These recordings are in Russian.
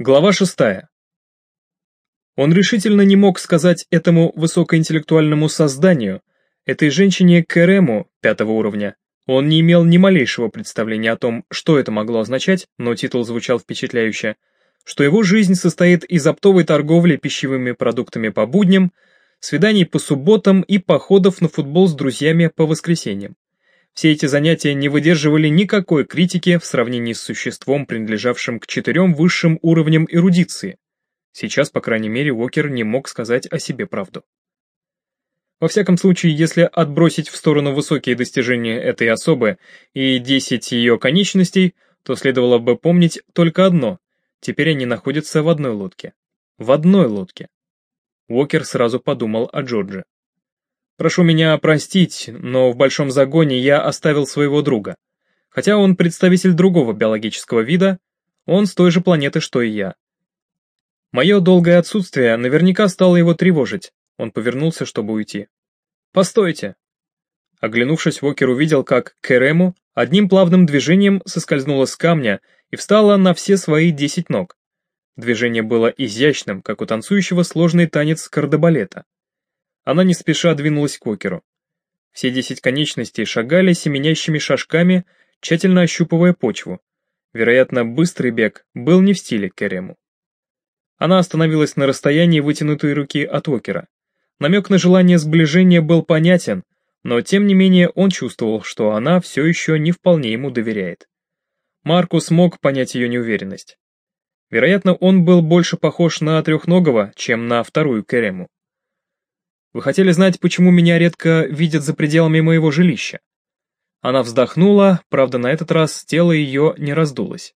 Глава шестая. Он решительно не мог сказать этому высокоинтеллектуальному созданию, этой женщине Керему пятого уровня. Он не имел ни малейшего представления о том, что это могло означать, но титул звучал впечатляюще, что его жизнь состоит из оптовой торговли пищевыми продуктами по будням, свиданий по субботам и походов на футбол с друзьями по воскресеньям. Все эти занятия не выдерживали никакой критики в сравнении с существом, принадлежавшим к четырем высшим уровням эрудиции. Сейчас, по крайней мере, Уокер не мог сказать о себе правду. Во всяком случае, если отбросить в сторону высокие достижения этой особы и 10 ее конечностей, то следовало бы помнить только одно – теперь они находятся в одной лодке. В одной лодке. Уокер сразу подумал о Джордже. Прошу меня простить, но в большом загоне я оставил своего друга. Хотя он представитель другого биологического вида, он с той же планеты, что и я. Мое долгое отсутствие наверняка стало его тревожить. Он повернулся, чтобы уйти. «Постойте!» Оглянувшись, Уокер увидел, как Керему одним плавным движением соскользнула с камня и встала на все свои десять ног. Движение было изящным, как у танцующего сложный танец кардебалета. Она не спеша двинулась к Океру. Все десять конечностей шагали семенящими шажками, тщательно ощупывая почву. Вероятно, быстрый бег был не в стиле Керему. Она остановилась на расстоянии вытянутой руки от Окера. Намек на желание сближения был понятен, но тем не менее он чувствовал, что она все еще не вполне ему доверяет. Маркус мог понять ее неуверенность. Вероятно, он был больше похож на трехногого, чем на вторую Керему. Вы хотели знать, почему меня редко видят за пределами моего жилища?» Она вздохнула, правда, на этот раз тело ее не раздулось.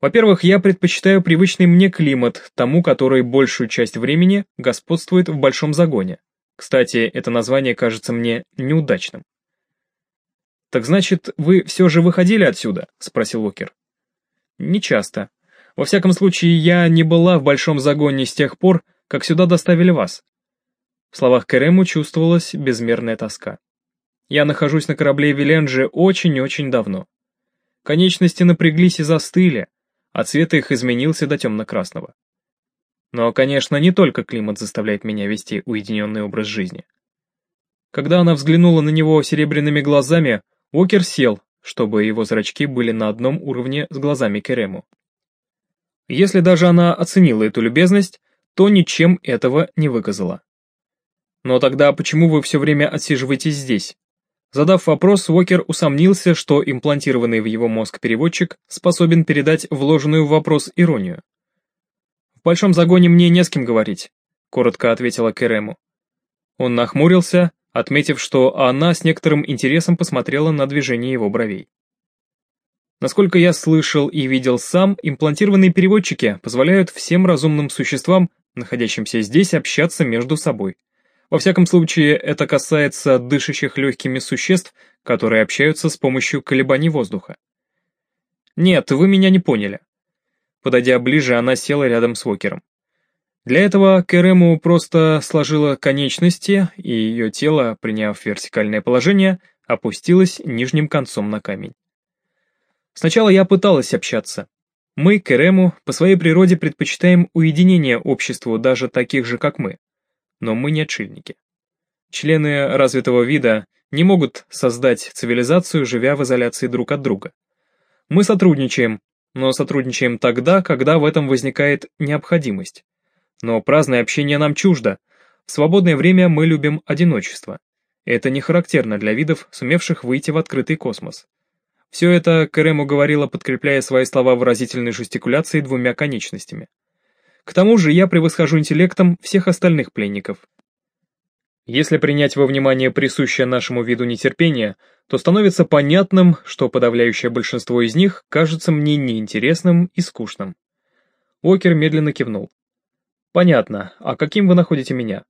Во-первых, я предпочитаю привычный мне климат, тому, который большую часть времени господствует в большом загоне. Кстати, это название кажется мне неудачным. «Так значит, вы все же выходили отсюда?» — спросил Уокер. «Не часто. Во всяком случае, я не была в большом загоне с тех пор, как сюда доставили вас. В словах Керему чувствовалась безмерная тоска. Я нахожусь на корабле Виленджи очень-очень давно. Конечности напряглись и застыли, а цвет их изменился до темно-красного. Но, конечно, не только климат заставляет меня вести уединенный образ жизни. Когда она взглянула на него серебряными глазами, Уокер сел, чтобы его зрачки были на одном уровне с глазами Керему. Если даже она оценила эту любезность, то ничем этого не выказала. Но тогда почему вы все время отсиживаетесь здесь? Задав вопрос, Уокер усомнился, что имплантированный в его мозг переводчик способен передать вложенную в вопрос иронию. «В большом загоне мне не с кем говорить», — коротко ответила Керему. Он нахмурился, отметив, что она с некоторым интересом посмотрела на движение его бровей. Насколько я слышал и видел сам, имплантированные переводчики позволяют всем разумным существам, находящимся здесь, общаться между собой. Во всяком случае, это касается дышащих легкими существ, которые общаются с помощью колебаний воздуха. Нет, вы меня не поняли. Подойдя ближе, она села рядом с Уокером. Для этого Керему просто сложила конечности, и ее тело, приняв вертикальное положение, опустилось нижним концом на камень. Сначала я пыталась общаться. Мы, Керему, по своей природе предпочитаем уединение обществу даже таких же, как мы но мы не отшельники. Члены развитого вида не могут создать цивилизацию, живя в изоляции друг от друга. Мы сотрудничаем, но сотрудничаем тогда, когда в этом возникает необходимость. Но праздное общение нам чуждо. В свободное время мы любим одиночество. Это не характерно для видов, сумевших выйти в открытый космос. Все это Керему говорила, подкрепляя свои слова выразительной жестикуляцией двумя конечностями. К тому же я превосхожу интеллектом всех остальных пленников. Если принять во внимание присущее нашему виду нетерпение, то становится понятным, что подавляющее большинство из них кажется мне неинтересным и скучным. Уокер медленно кивнул. «Понятно. А каким вы находите меня?»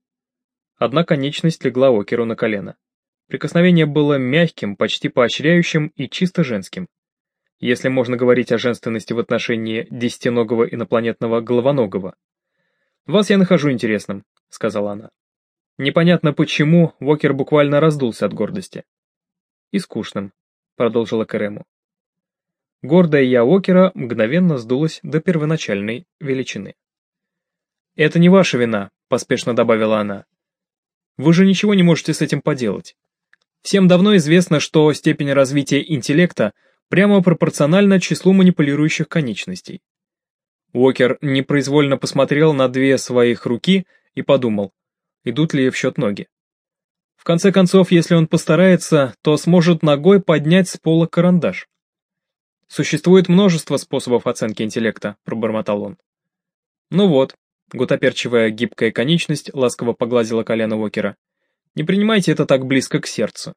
Одна конечность легла Уокеру на колено. Прикосновение было мягким, почти поощряющим и чисто женским если можно говорить о женственности в отношении десятиногого инопланетного головоногого. «Вас я нахожу интересным», — сказала она. Непонятно почему, Вокер буквально раздулся от гордости. «И скучным», — продолжила Керему. Гордая я Уокера мгновенно сдулась до первоначальной величины. «Это не ваша вина», — поспешно добавила она. «Вы же ничего не можете с этим поделать. Всем давно известно, что степень развития интеллекта прямо пропорциональна числу манипулирующих конечностей. Уокер непроизвольно посмотрел на две своих руки и подумал, идут ли в счет ноги. В конце концов, если он постарается, то сможет ногой поднять с пола карандаш. «Существует множество способов оценки интеллекта», — пробормотал он. «Ну вот», — гутоперчивая гибкая конечность ласково погладила колено Уокера. «Не принимайте это так близко к сердцу.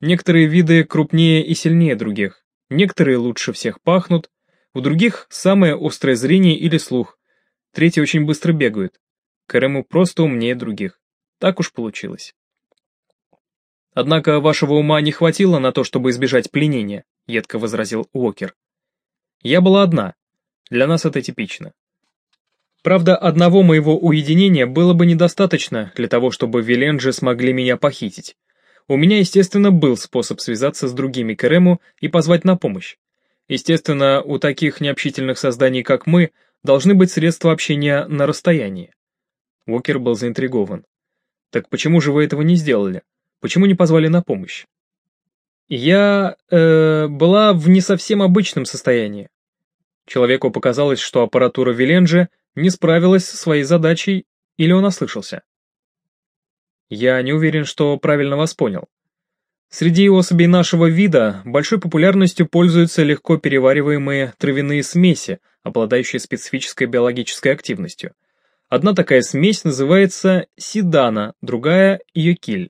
Некоторые виды крупнее и сильнее других, некоторые лучше всех пахнут, у других самое острое зрение или слух, третьи очень быстро бегают. Кэрэму просто умнее других. Так уж получилось. «Однако вашего ума не хватило на то, чтобы избежать пленения», — едко возразил Уокер. «Я была одна. Для нас это типично. Правда, одного моего уединения было бы недостаточно для того, чтобы Виленджи смогли меня похитить. У меня, естественно, был способ связаться с другими Керему и позвать на помощь. Естественно, у таких необщительных созданий, как мы, должны быть средства общения на расстоянии. Уокер был заинтригован. «Так почему же вы этого не сделали? Почему не позвали на помощь?» «Я... Э, была в не совсем обычном состоянии». Человеку показалось, что аппаратура Виленджи не справилась со своей задачей, или он ослышался. «Я не уверен, что правильно вас понял. Среди особей нашего вида большой популярностью пользуются легко перевариваемые травяные смеси, обладающие специфической биологической активностью. Одна такая смесь называется сидана, другая – йокиль.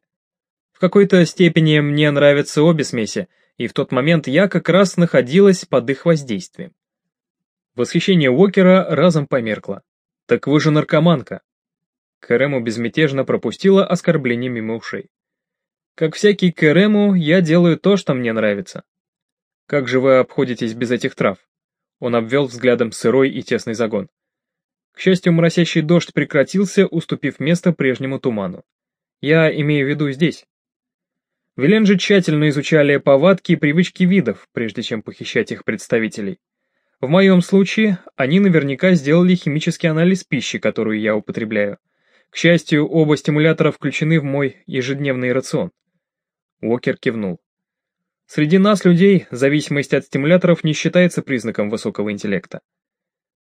В какой-то степени мне нравятся обе смеси, и в тот момент я как раз находилась под их воздействием. Восхищение Уокера разом померкло. «Так вы же наркоманка!» Кэрему безмятежно пропустила оскорбление мимо ушей. Как всякий Керему, я делаю то, что мне нравится. Как же вы обходитесь без этих трав? Он обвел взглядом сырой и тесный загон. К счастью, моросящий дождь прекратился, уступив место прежнему туману. Я имею в виду здесь. Виленджи тщательно изучали повадки и привычки видов, прежде чем похищать их представителей. В моем случае, они наверняка сделали химический анализ пищи, которую я употребляю. К счастью, оба стимулятора включены в мой ежедневный рацион. Уокер кивнул. Среди нас, людей, зависимость от стимуляторов не считается признаком высокого интеллекта.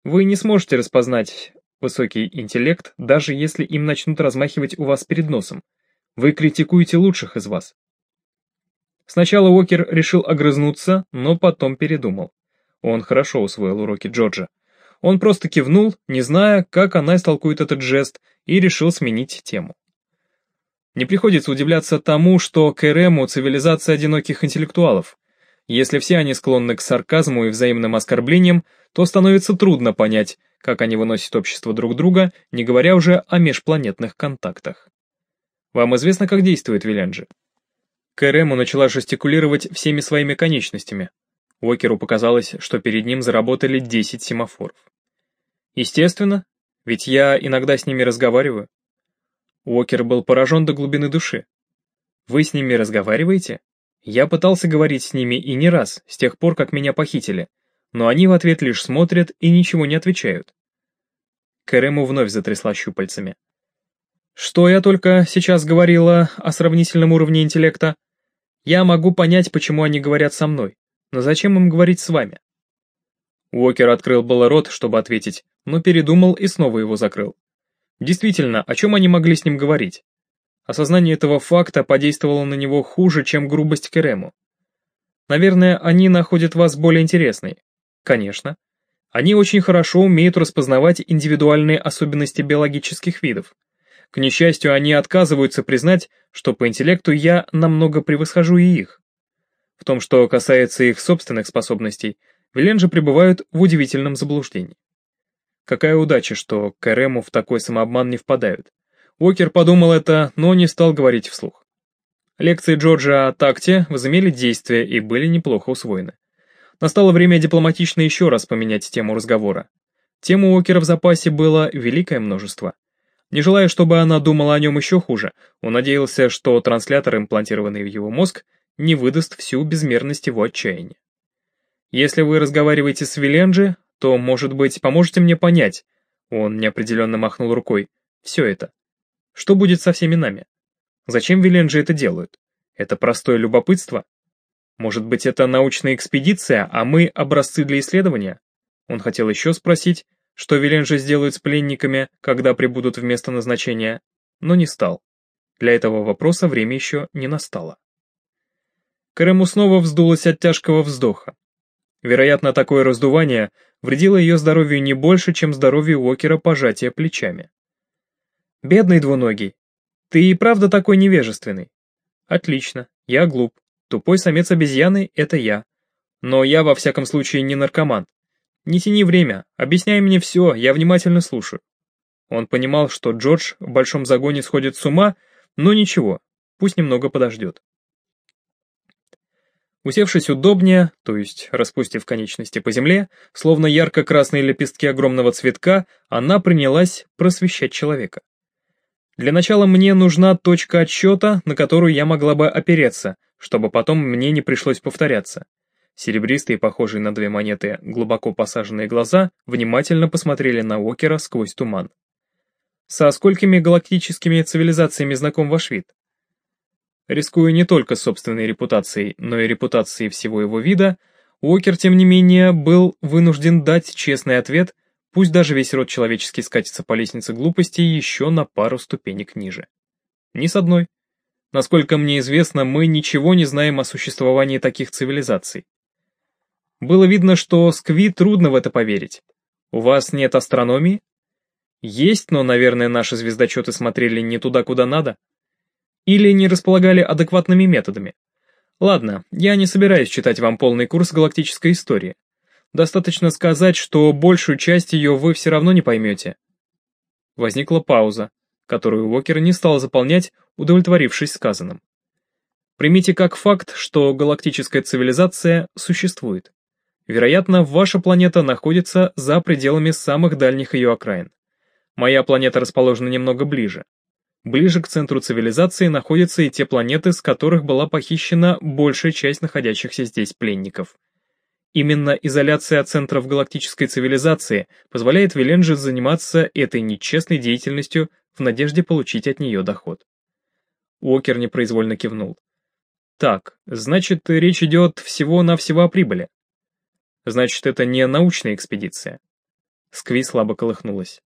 Вы не сможете распознать высокий интеллект, даже если им начнут размахивать у вас перед носом. Вы критикуете лучших из вас. Сначала Уокер решил огрызнуться, но потом передумал. Он хорошо усвоил уроки Джорджа. Он просто кивнул, не зная, как она истолкует этот жест, и решил сменить тему. Не приходится удивляться тому, что КРМу цивилизация одиноких интеллектуалов. Если все они склонны к сарказму и взаимным оскорблениям, то становится трудно понять, как они выносят общество друг друга, не говоря уже о межпланетных контактах. Вам известно, как действует Виленджи? КРМу начала жестикулировать всеми своими конечностями. Уокеру показалось, что перед ним заработали 10 семафоров. Естественно, ведь я иногда с ними разговариваю. Уокер был поражен до глубины души. «Вы с ними разговариваете?» Я пытался говорить с ними и не раз, с тех пор, как меня похитили, но они в ответ лишь смотрят и ничего не отвечают. Кэрему вновь затрясла щупальцами. Что я только сейчас говорила о сравнительном уровне интеллекта? Я могу понять, почему они говорят со мной, но зачем им говорить с вами? Уокер открыл было рот, чтобы ответить, но передумал и снова его закрыл. Действительно, о чем они могли с ним говорить? Осознание этого факта подействовало на него хуже, чем грубость Керему. Наверное, они находят вас более интересной. Конечно. Они очень хорошо умеют распознавать индивидуальные особенности биологических видов. К несчастью, они отказываются признать, что по интеллекту я намного превосхожу и их. В том, что касается их собственных способностей, Виленджи пребывают в удивительном заблуждении. Какая удача, что к в такой самообман не впадают. Уокер подумал это, но не стал говорить вслух. Лекции Джорджа о такте возымели действие и были неплохо усвоены. Настало время дипломатично еще раз поменять тему разговора. Тем у Уокера в запасе было великое множество. Не желая, чтобы она думала о нем еще хуже, он надеялся, что транслятор, имплантированный в его мозг, не выдаст всю безмерность его отчаяния. Если вы разговариваете с Виленджи, то, может быть, поможете мне понять, он неопределенно махнул рукой, все это. Что будет со всеми нами? Зачем Виленджи это делают? Это простое любопытство? Может быть, это научная экспедиция, а мы образцы для исследования? Он хотел еще спросить, что Виленджи сделает с пленниками, когда прибудут в место назначения, но не стал. Для этого вопроса время еще не настало. Кэрэму снова вздулась от тяжкого вздоха. Вероятно, такое раздувание вредило ее здоровью не больше, чем здоровью Уокера пожатия плечами. «Бедный двуногий, ты и правда такой невежественный?» «Отлично, я глуп. Тупой самец обезьяны — это я. Но я, во всяком случае, не наркоман. Не тяни время, объясняй мне все, я внимательно слушаю». Он понимал, что Джордж в большом загоне сходит с ума, но ничего, пусть немного подождет. Усевшись удобнее, то есть распустив конечности по земле, словно ярко-красные лепестки огромного цветка, она принялась просвещать человека. Для начала мне нужна точка отсчета, на которую я могла бы опереться, чтобы потом мне не пришлось повторяться. Серебристые, похожие на две монеты, глубоко посаженные глаза внимательно посмотрели на Окера сквозь туман. «Со сколькими галактическими цивилизациями знаком ваш вид?» Рискуя не только собственной репутацией, но и репутацией всего его вида, Уокер, тем не менее, был вынужден дать честный ответ, пусть даже весь род человеческий скатится по лестнице глупости еще на пару ступенек ниже. Ни с одной. Насколько мне известно, мы ничего не знаем о существовании таких цивилизаций. Было видно, что Скви трудно в это поверить. У вас нет астрономии? Есть, но, наверное, наши звездочеты смотрели не туда, куда надо или не располагали адекватными методами. Ладно, я не собираюсь читать вам полный курс галактической истории. Достаточно сказать, что большую часть ее вы все равно не поймете. Возникла пауза, которую Уокер не стал заполнять, удовлетворившись сказанным. Примите как факт, что галактическая цивилизация существует. Вероятно, ваша планета находится за пределами самых дальних ее окраин. Моя планета расположена немного ближе. Ближе к центру цивилизации находятся и те планеты, с которых была похищена большая часть находящихся здесь пленников. Именно изоляция от центров галактической цивилизации позволяет Виленджи заниматься этой нечестной деятельностью в надежде получить от нее доход. Уокер непроизвольно кивнул. Так, значит, речь идет всего-навсего о прибыли. Значит, это не научная экспедиция. Скви слабо колыхнулась.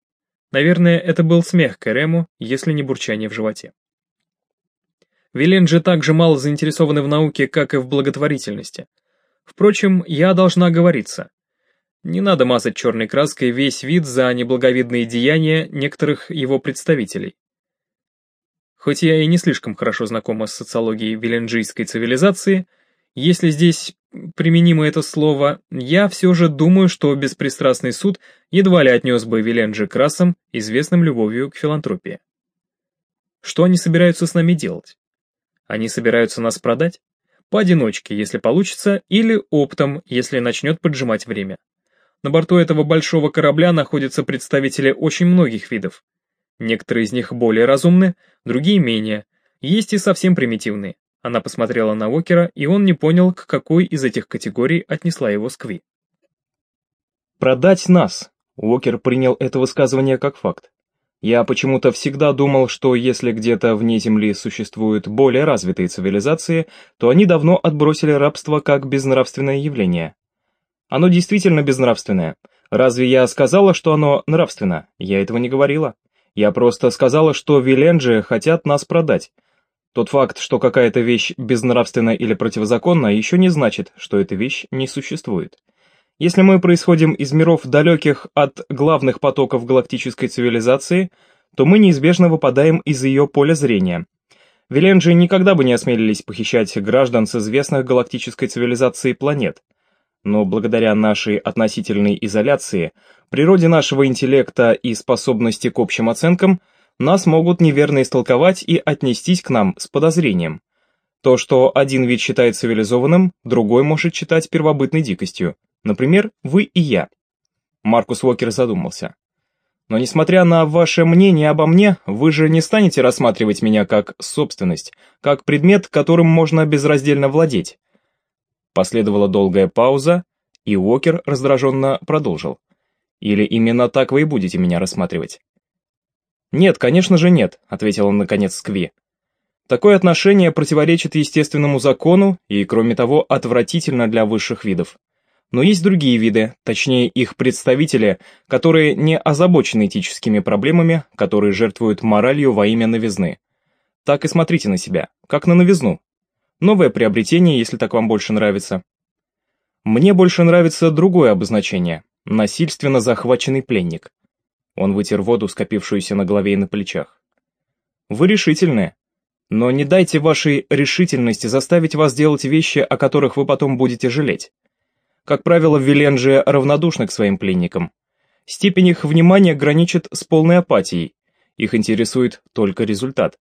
Наверное, это был смех Кэрему, если не бурчание в животе. Вилен же так же мало заинтересованы в науке, как и в благотворительности. Впрочем, я должна оговориться. Не надо мазать черной краской весь вид за неблаговидные деяния некоторых его представителей. Хоть я и не слишком хорошо знакома с социологией виленджийской цивилизации, если здесь применимо это слово, я все же думаю, что беспристрастный суд едва ли отнес бы Виленджи к расам, известным любовью к филантропии. Что они собираются с нами делать? Они собираются нас продать? Поодиночке, если получится, или оптом, если начнет поджимать время. На борту этого большого корабля находятся представители очень многих видов. Некоторые из них более разумны, другие менее, есть и совсем примитивные. Она посмотрела на Уокера, и он не понял, к какой из этих категорий отнесла его Скви. «Продать нас!» Уокер принял это высказывание как факт. Я почему-то всегда думал, что если где-то вне Земли существуют более развитые цивилизации, то они давно отбросили рабство как безнравственное явление. Оно действительно безнравственное. Разве я сказала, что оно нравственно? Я этого не говорила. Я просто сказала, что Виленджи хотят нас продать, тот факт, что какая-то вещь безнравственна или противозаконна, еще не значит, что эта вещь не существует. Если мы происходим из миров далеких от главных потоков галактической цивилизации, то мы неизбежно выпадаем из ее поля зрения. Виленджи никогда бы не осмелились похищать граждан с известных галактической цивилизации планет. Но благодаря нашей относительной изоляции, природе нашего интеллекта и способности к общим оценкам, нас могут неверно истолковать и отнестись к нам с подозрением. То, что один вид считает цивилизованным, другой может считать первобытной дикостью. Например, вы и я. Маркус Уокер задумался. Но несмотря на ваше мнение обо мне, вы же не станете рассматривать меня как собственность, как предмет, которым можно безраздельно владеть. Последовала долгая пауза, и Уокер раздраженно продолжил. «Или именно так вы и будете меня рассматривать?» «Нет, конечно же нет», — ответил он наконец Скви. «Такое отношение противоречит естественному закону и, кроме того, отвратительно для высших видов. Но есть другие виды, точнее их представители, которые не озабочены этическими проблемами, которые жертвуют моралью во имя новизны. Так и смотрите на себя, как на новизну. Новое приобретение, если так вам больше нравится. Мне больше нравится другое обозначение – насильственно захваченный пленник. Он вытер воду, скопившуюся на голове и на плечах. Вы решительны, но не дайте вашей решительности заставить вас делать вещи, о которых вы потом будете жалеть. Как правило, Виленджи равнодушны к своим пленникам. Степень их внимания граничит с полной апатией. Их интересует только результат.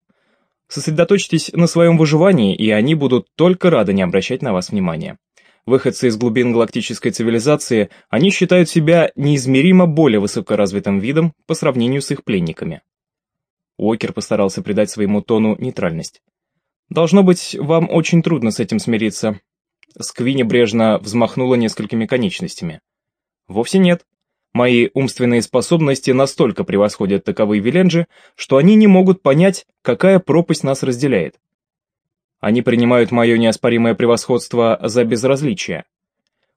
Сосредоточьтесь на своем выживании, и они будут только рады не обращать на вас внимания. Выходцы из глубин галактической цивилизации, они считают себя неизмеримо более высокоразвитым видом по сравнению с их пленниками. Уокер постарался придать своему тону нейтральность. «Должно быть, вам очень трудно с этим смириться. Скви небрежно взмахнула несколькими конечностями. «Вовсе нет. Мои умственные способности настолько превосходят таковые Виленджи, что они не могут понять, какая пропасть нас разделяет. Они принимают мое неоспоримое превосходство за безразличие.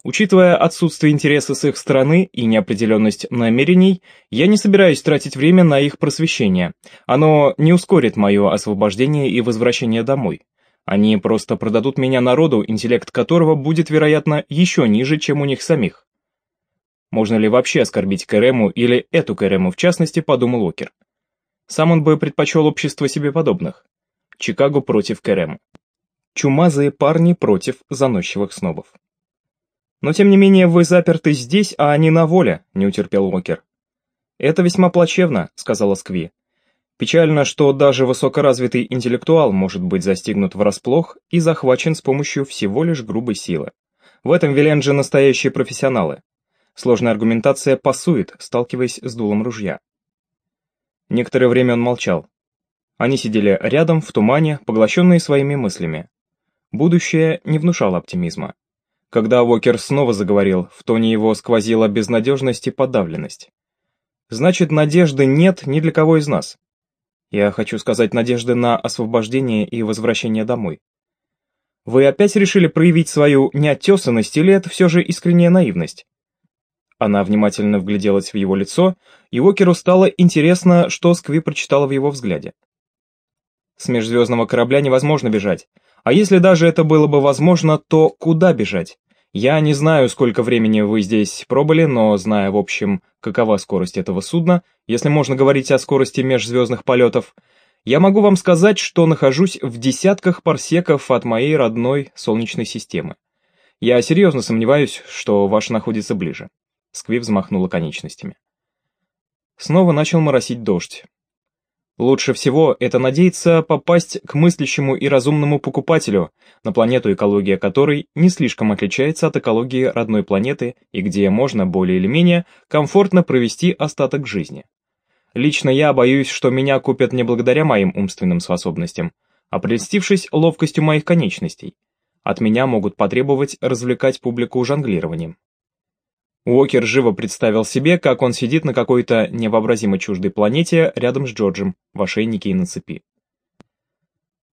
Учитывая отсутствие интереса с их стороны и неопределенность намерений, я не собираюсь тратить время на их просвещение. Оно не ускорит мое освобождение и возвращение домой. Они просто продадут меня народу, интеллект которого будет, вероятно, еще ниже, чем у них самих. Можно ли вообще оскорбить Керему или эту Керему в частности, подумал Окер. Сам он бы предпочел общество себе подобных. Чикаго против Керему. Чумазые парни против заносчивых снобов. Но тем не менее вы заперты здесь, а они на воле, не утерпел Окер. Это весьма плачевно, сказала Скви. Печально, что даже высокоразвитый интеллектуал может быть застигнут врасплох и захвачен с помощью всего лишь грубой силы. В этом Виленджи настоящие профессионалы. Сложная аргументация пасует, сталкиваясь с дулом ружья. Некоторое время он молчал. Они сидели рядом, в тумане, поглощенные своими мыслями. Будущее не внушало оптимизма. Когда Уокер снова заговорил, в тоне его сквозила безнадежность и подавленность. «Значит, надежды нет ни для кого из нас. Я хочу сказать надежды на освобождение и возвращение домой. Вы опять решили проявить свою неотесанность или это все же искренняя наивность? Она внимательно вгляделась в его лицо, и Уокеру стало интересно, что Скви прочитала в его взгляде. С межзвездного корабля невозможно бежать. А если даже это было бы возможно, то куда бежать? Я не знаю, сколько времени вы здесь пробыли, но зная, в общем, какова скорость этого судна, если можно говорить о скорости межзвездных полетов, я могу вам сказать, что нахожусь в десятках парсеков от моей родной Солнечной системы. Я серьезно сомневаюсь, что ваш находится ближе. Скви взмахнула конечностями. Снова начал моросить дождь. Лучше всего это надеяться попасть к мыслящему и разумному покупателю, на планету, экология которой не слишком отличается от экологии родной планеты и где можно более или менее комфортно провести остаток жизни. Лично я боюсь, что меня купят не благодаря моим умственным способностям, а прельстившись ловкостью моих конечностей. От меня могут потребовать развлекать публику жонглированием. Уокер живо представил себе, как он сидит на какой-то невообразимо чуждой планете рядом с Джорджем, в ошейнике и на цепи.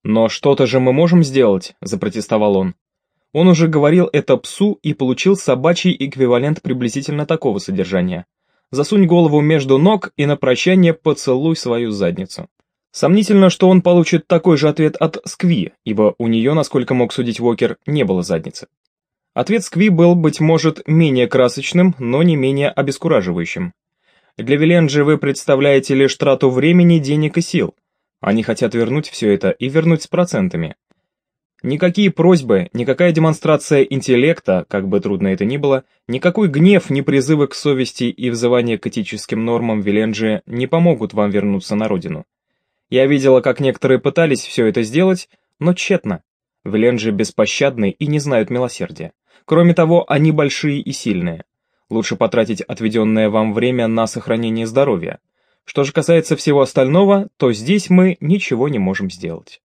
«Но что-то же мы можем сделать», — запротестовал он. Он уже говорил это псу и получил собачий эквивалент приблизительно такого содержания. «Засунь голову между ног и на прощание поцелуй свою задницу». Сомнительно, что он получит такой же ответ от Скви, ибо у нее, насколько мог судить Уокер, не было задницы. Ответ Скви был, быть может, менее красочным, но не менее обескураживающим. Для Виленджи вы представляете лишь трату времени, денег и сил. Они хотят вернуть все это и вернуть с процентами. Никакие просьбы, никакая демонстрация интеллекта, как бы трудно это ни было, никакой гнев, ни призывы к совести и взывание к этическим нормам Виленджи не помогут вам вернуться на родину. Я видела, как некоторые пытались все это сделать, но тщетно. Виленджи беспощадны и не знают милосердия. Кроме того, они большие и сильные. Лучше потратить отведенное вам время на сохранение здоровья. Что же касается всего остального, то здесь мы ничего не можем сделать.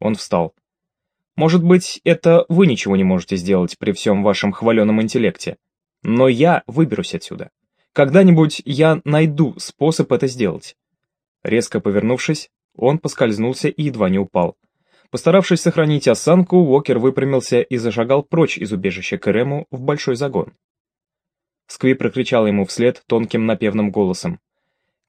Он встал. Может быть, это вы ничего не можете сделать при всем вашем хваленом интеллекте, Но я выберусь отсюда. Когда-нибудь я найду способ это сделать. Резко повернувшись, он поскользнулся и едва не упал. Постаравшись сохранить осанку, Уокер выпрямился и зашагал прочь из убежища Кэрему в большой загон. Скви прокричал ему вслед тонким напевным голосом.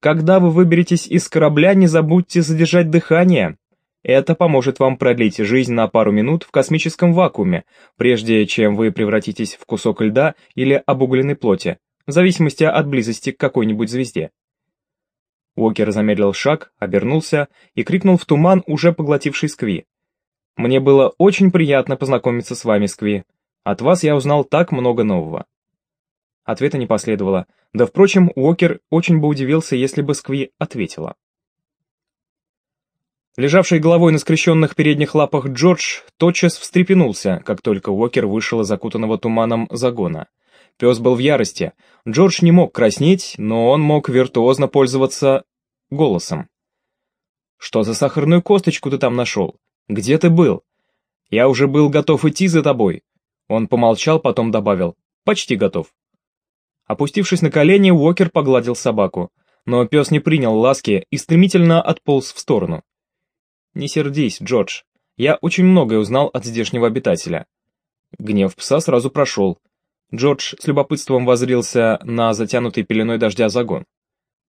«Когда вы выберетесь из корабля, не забудьте задержать дыхание. Это поможет вам продлить жизнь на пару минут в космическом вакууме, прежде чем вы превратитесь в кусок льда или обугленной плоти, в зависимости от близости к какой-нибудь звезде». Уокер замедлил шаг, обернулся и крикнул в туман, уже поглотивший Скви. «Мне было очень приятно познакомиться с вами, Скви. От вас я узнал так много нового». Ответа не последовало, да, впрочем, Уокер очень бы удивился, если бы Скви ответила. Лежавший головой на скрещенных передних лапах Джордж тотчас встрепенулся, как только Уокер вышел из закутанного туманом загона. Пес был в ярости. Джордж не мог краснеть, но он мог виртуозно пользоваться голосом. «Что за сахарную косточку ты там нашел? Где ты был? Я уже был готов идти за тобой». Он помолчал, потом добавил «Почти готов». Опустившись на колени, Уокер погладил собаку, но пес не принял ласки и стремительно отполз в сторону. «Не сердись, Джордж, я очень многое узнал от здешнего обитателя». Гнев пса сразу прошел. Джордж с любопытством возрился на затянутый пеленой дождя загон.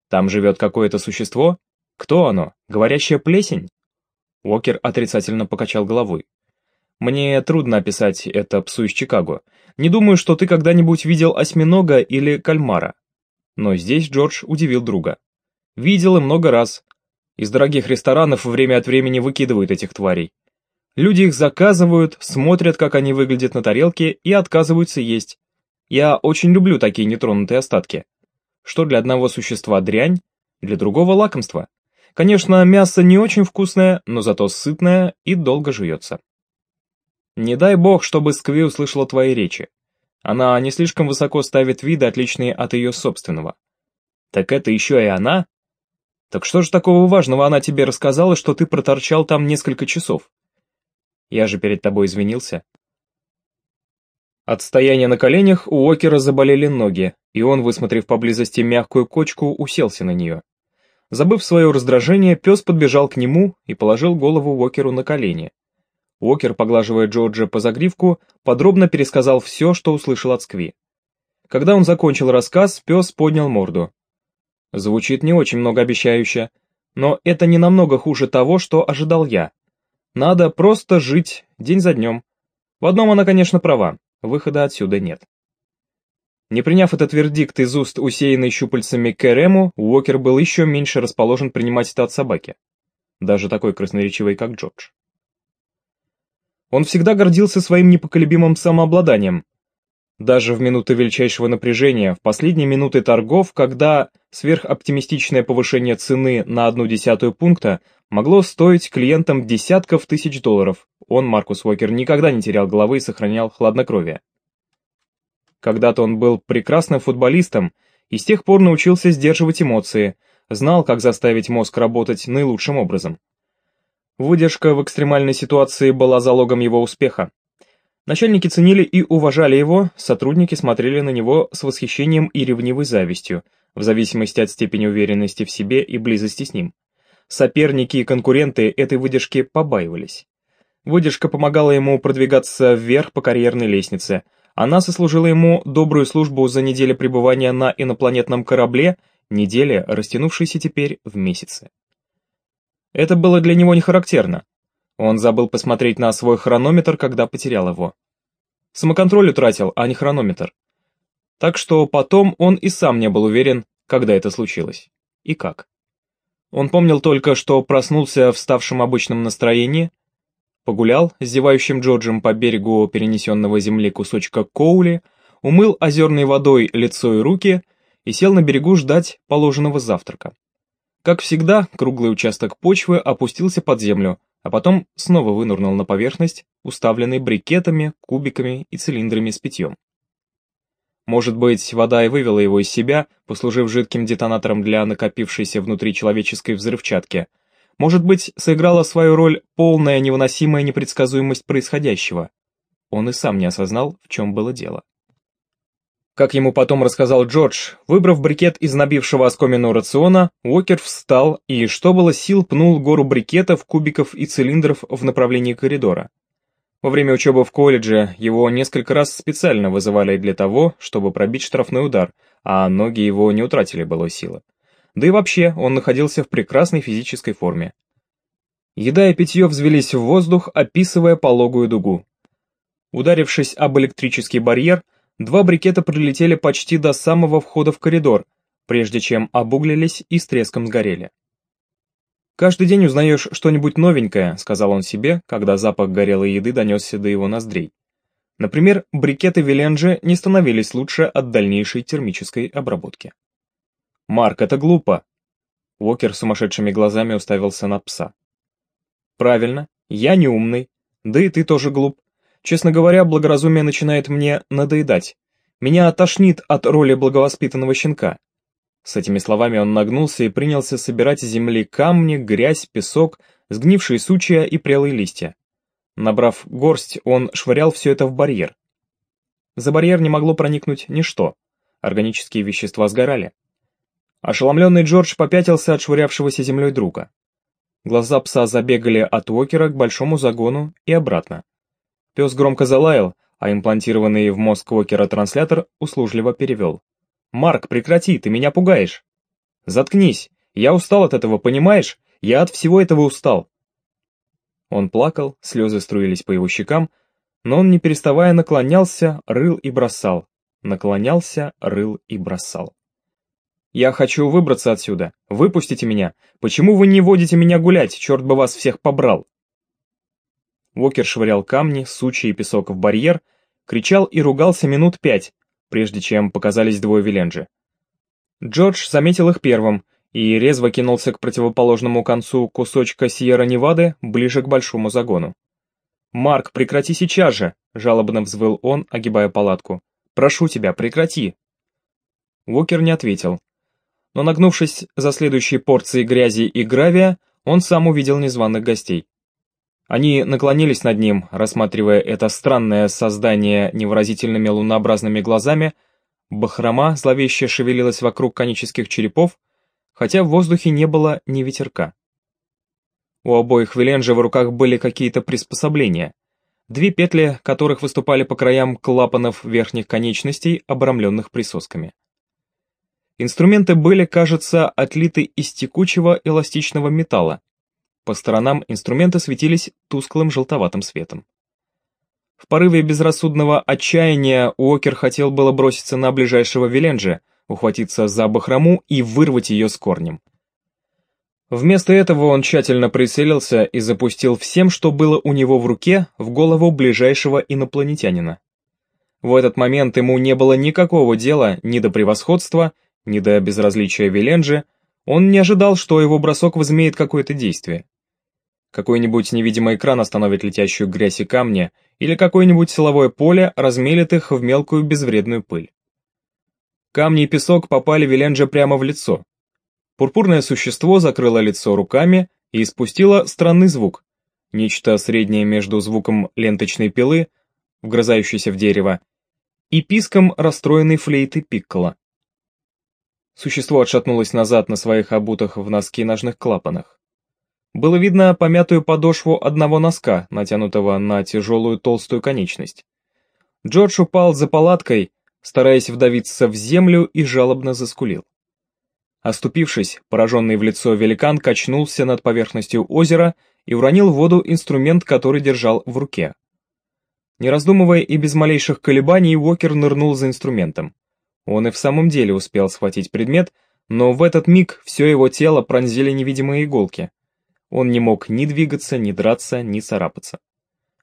«Там живет какое-то существо? Кто оно? Говорящая плесень?» Уокер отрицательно покачал головой. «Мне трудно описать это псу из Чикаго. Не думаю, что ты когда-нибудь видел осьминога или кальмара. Но здесь Джордж удивил друга. Видел и много раз. Из дорогих ресторанов время от времени выкидывают этих тварей. Люди их заказывают, смотрят, как они выглядят на тарелке и отказываются есть. Я очень люблю такие нетронутые остатки. Что для одного существа дрянь, для другого лакомство. Конечно, мясо не очень вкусное, но зато сытное и долго жуется. Не дай бог, чтобы Скви услышала твои речи. Она не слишком высоко ставит виды, отличные от ее собственного. Так это еще и она? Так что же такого важного она тебе рассказала, что ты проторчал там несколько часов? Я же перед тобой извинился. От стояния на коленях у Окера заболели ноги, и он, высмотрев поблизости мягкую кочку, уселся на нее. Забыв свое раздражение, пес подбежал к нему и положил голову Уокеру на колени. Уокер, поглаживая Джорджа по загривку, подробно пересказал все, что услышал от Скви. Когда он закончил рассказ, пес поднял морду. Звучит не очень многообещающе, но это не намного хуже того, что ожидал я. Надо просто жить день за днем. В одном она, конечно, права, выхода отсюда нет. Не приняв этот вердикт из уст усеянной щупальцами Керему, Уокер был еще меньше расположен принимать это от собаки. Даже такой красноречивой, как Джордж. Он всегда гордился своим непоколебимым самообладанием. Даже в минуты величайшего напряжения, в последние минуты торгов, когда сверхоптимистичное повышение цены на одну десятую пункта могло стоить клиентам десятков тысяч долларов, он, Маркус Уокер, никогда не терял головы и сохранял хладнокровие. Когда-то он был прекрасным футболистом и с тех пор научился сдерживать эмоции, знал, как заставить мозг работать наилучшим образом. Выдержка в экстремальной ситуации была залогом его успеха. Начальники ценили и уважали его, сотрудники смотрели на него с восхищением и ревнивой завистью, в зависимости от степени уверенности в себе и близости с ним. Соперники и конкуренты этой выдержки побаивались. Выдержка помогала ему продвигаться вверх по карьерной лестнице. Она сослужила ему добрую службу за неделю пребывания на инопланетном корабле, неделя, растянувшейся теперь в месяцы. Это было для него не характерно. Он забыл посмотреть на свой хронометр, когда потерял его. Самоконтроль утратил, а не хронометр. Так что потом он и сам не был уверен, когда это случилось. И как. Он помнил только, что проснулся в ставшем обычном настроении, погулял с зевающим Джорджем по берегу перенесенного земли кусочка коули, умыл озерной водой лицо и руки и сел на берегу ждать положенного завтрака. Как всегда, круглый участок почвы опустился под землю, а потом снова вынурнул на поверхность, уставленный брикетами, кубиками и цилиндрами с питьем. Может быть, вода и вывела его из себя, послужив жидким детонатором для накопившейся внутри человеческой взрывчатки. Может быть, сыграла свою роль полная невыносимая непредсказуемость происходящего. Он и сам не осознал, в чем было дело. Как ему потом рассказал Джордж, выбрав брикет из набившего оскомину рациона, Уокер встал и, что было сил, пнул гору брикетов, кубиков и цилиндров в направлении коридора. Во время учебы в колледже его несколько раз специально вызывали для того, чтобы пробить штрафной удар, а ноги его не утратили былой силы. Да и вообще, он находился в прекрасной физической форме. Еда и питье взвелись в воздух, описывая пологую дугу. Ударившись об электрический барьер, Два брикета прилетели почти до самого входа в коридор, прежде чем обуглились и с треском сгорели. «Каждый день узнаешь что-нибудь новенькое», — сказал он себе, когда запах горелой еды донесся до его ноздрей. Например, брикеты Виленджи не становились лучше от дальнейшей термической обработки. «Марк, это глупо!» Уокер сумасшедшими глазами уставился на пса. «Правильно, я не умный, да и ты тоже глуп. Честно говоря, благоразумие начинает мне надоедать. Меня тошнит от роли благовоспитанного щенка. С этими словами он нагнулся и принялся собирать с земли камни, грязь, песок, сгнившие сучья и прелые листья. Набрав горсть, он швырял все это в барьер. За барьер не могло проникнуть ничто. Органические вещества сгорали. Ошеломленный Джордж попятился от швырявшегося землей друга. Глаза пса забегали от Уокера к большому загону и обратно. Пес громко залаял, а имплантированный в мозг Уокера транслятор услужливо перевел. «Марк, прекрати, ты меня пугаешь!» «Заткнись! Я устал от этого, понимаешь? Я от всего этого устал!» Он плакал, слезы струились по его щекам, но он, не переставая, наклонялся, рыл и бросал. Наклонялся, рыл и бросал. «Я хочу выбраться отсюда. Выпустите меня. Почему вы не водите меня гулять? Черт бы вас всех побрал!» Уокер швырял камни, сучи и песок в барьер, кричал и ругался минут пять, прежде чем показались двое Виленджи. Джордж заметил их первым и резво кинулся к противоположному концу кусочка Сьерра-Невады, ближе к большому загону. «Марк, прекрати сейчас же!» — жалобно взвыл он, огибая палатку. «Прошу тебя, прекрати!» Уокер не ответил. Но нагнувшись за следующей порцией грязи и гравия, он сам увидел незваных гостей. Они наклонились над ним, рассматривая это странное создание невыразительными лунообразными глазами, бахрома зловеще шевелилась вокруг конических черепов, хотя в воздухе не было ни ветерка. У обоих Виленджа в руках были какие-то приспособления, две петли которых выступали по краям клапанов верхних конечностей, обрамленных присосками. Инструменты были, кажется, отлиты из текучего эластичного металла, по сторонам инструменты светились тусклым желтоватым светом. В порыве безрассудного отчаяния Уокер хотел было броситься на ближайшего Виленджа, ухватиться за бахрому и вырвать ее с корнем. Вместо этого он тщательно прицелился и запустил всем, что было у него в руке, в голову ближайшего инопланетянина. В этот момент ему не было никакого дела ни до превосходства, ни до безразличия Виленджи, он не ожидал, что его бросок возымеет какое-то действие. Какой-нибудь невидимый экран остановит летящую грязь и камни, или какое-нибудь силовое поле размелит их в мелкую безвредную пыль. Камни и песок попали Виленджа прямо в лицо. Пурпурное существо закрыло лицо руками и испустило странный звук, нечто среднее между звуком ленточной пилы, вгрызающейся в дерево, и писком расстроенной флейты пиккола. Существо отшатнулось назад на своих обутых в носки ножных клапанах. Было видно помятую подошву одного носка, натянутого на тяжелую толстую конечность. Джордж упал за палаткой, стараясь вдавиться в землю и жалобно заскулил. Оступившись, пораженный в лицо великан качнулся над поверхностью озера и уронил в воду инструмент, который держал в руке. Не раздумывая и без малейших колебаний, Уокер нырнул за инструментом. Он и в самом деле успел схватить предмет, но в этот миг все его тело пронзили невидимые иголки. Он не мог ни двигаться, ни драться, ни царапаться.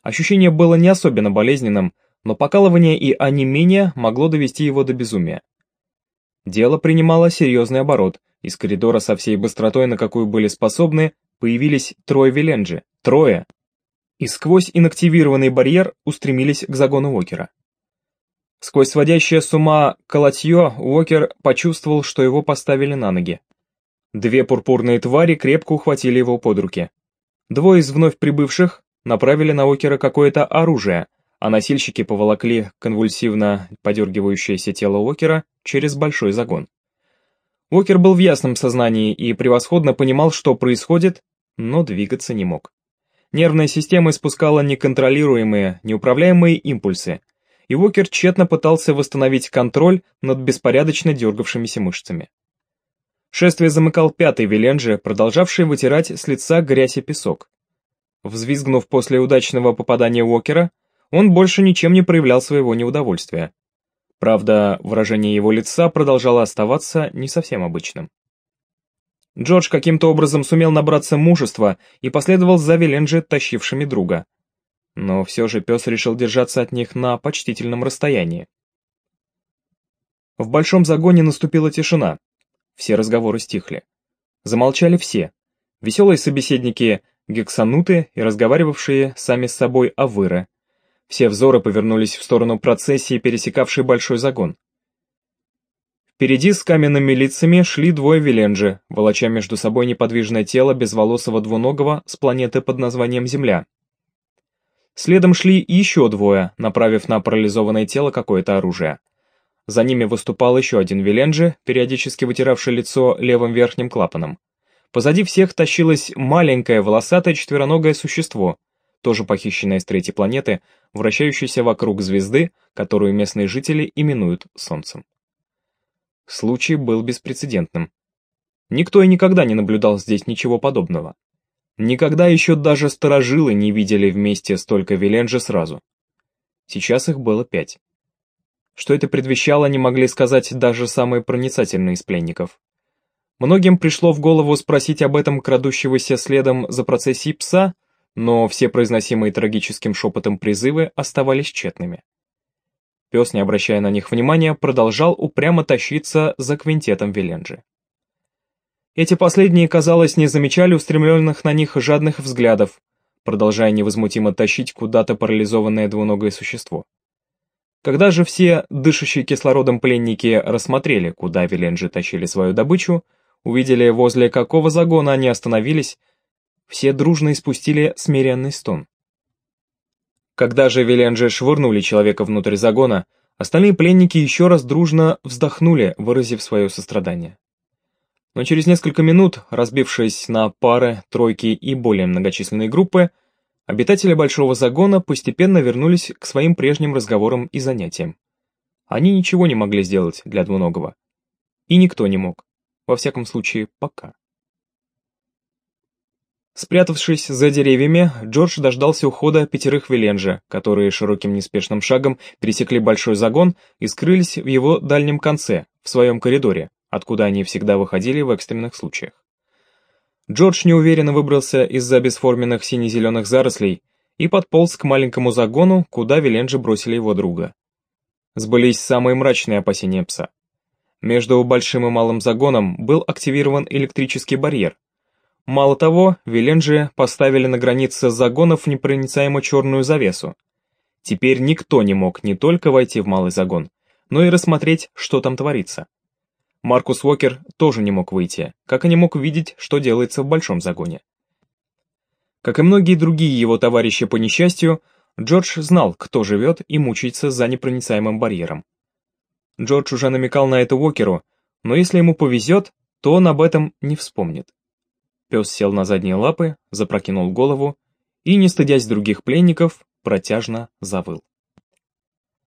Ощущение было не особенно болезненным, но покалывание и онемение могло довести его до безумия. Дело принимало серьезный оборот, из коридора со всей быстротой, на какую были способны, появились трое Виленджи, трое, и сквозь инактивированный барьер устремились к загону Уокера. Сквозь сводящее с ума колотье Уокер почувствовал, что его поставили на ноги. Две пурпурные твари крепко ухватили его под руки. Двое из вновь прибывших направили на Окера какое-то оружие, а носильщики поволокли конвульсивно подергивающееся тело Уокера через большой загон. Уокер был в ясном сознании и превосходно понимал, что происходит, но двигаться не мог. Нервная система испускала неконтролируемые, неуправляемые импульсы, и Уокер тщетно пытался восстановить контроль над беспорядочно дергавшимися мышцами. Шествие замыкал пятый Виленджи, продолжавший вытирать с лица грязь и песок. Взвизгнув после удачного попадания Уокера, он больше ничем не проявлял своего неудовольствия. Правда, выражение его лица продолжало оставаться не совсем обычным. Джордж каким-то образом сумел набраться мужества и последовал за Виленджи, тащившими друга. Но все же пес решил держаться от них на почтительном расстоянии. В большом загоне наступила тишина. Все разговоры стихли. Замолчали все. Веселые собеседники гексануты и разговаривавшие сами с собой авыры, все взоры повернулись в сторону процессии, пересекавшей большой загон. Впереди с каменными лицами шли двое Виленджи, волоча между собой неподвижное тело безволосого двуногого с планеты под названием Земля. Следом шли еще двое, направив на парализованное тело какое-то оружие. За ними выступал еще один Виленджи, периодически вытиравший лицо левым верхним клапаном. Позади всех тащилось маленькое волосатое четвероногое существо, тоже похищенная с третьей планеты, вращающаяся вокруг звезды, которую местные жители именуют Солнцем. Случай был беспрецедентным. Никто и никогда не наблюдал здесь ничего подобного. Никогда еще даже сторожилы не видели вместе столько Виленджа сразу. Сейчас их было пять. Что это предвещало, не могли сказать даже самые проницательные из пленников. Многим пришло в голову спросить об этом крадущегося следом за процессией пса, но все произносимые трагическим шепотом призывы оставались тщетными. Пес, не обращая на них внимания, продолжал упрямо тащиться за квинтетом Виленджи. Эти последние, казалось, не замечали устремленных на них жадных взглядов, продолжая невозмутимо тащить куда-то парализованное двуногое существо. Когда же все дышащие кислородом пленники рассмотрели, куда Виленджи тащили свою добычу, увидели, возле какого загона они остановились, все дружно испустили смиренный стон. Когда же Виленджи швырнули человека внутрь загона, остальные пленники еще раз дружно вздохнули, выразив свое сострадание. Но через несколько минут, разбившись на пары, тройки и более многочисленные группы, обитатели большого загона постепенно вернулись к своим прежним разговорам и занятиям. Они ничего не могли сделать для двуногого. И никто не мог. Во всяком случае, пока. Спрятавшись за деревьями, Джордж дождался ухода пятерых Виленджа, которые широким неспешным шагом пересекли большой загон и скрылись в его дальнем конце, в своем коридоре, откуда они всегда выходили в экстренных случаях. Джордж неуверенно выбрался из-за бесформенных сине-зеленых зарослей и подполз к маленькому загону, куда Виленджи бросили его друга. Сбылись самые мрачные опасения пса. Между большим и малым загоном был активирован электрический барьер, Мало того, Виленджи поставили на границе загонов непроницаемо черную завесу. Теперь никто не мог не только войти в малый загон, но и рассмотреть, что там творится. Маркус Уокер тоже не мог выйти, как и не мог видеть, что делается в большом загоне. Как и многие другие его товарищи по несчастью, Джордж знал, кто живет и мучается за непроницаемым барьером. Джордж уже намекал на это Уокеру, но если ему повезет, то он об этом не вспомнит. Пес сел на задние лапы, запрокинул голову и, не стыдясь других пленников, протяжно завыл.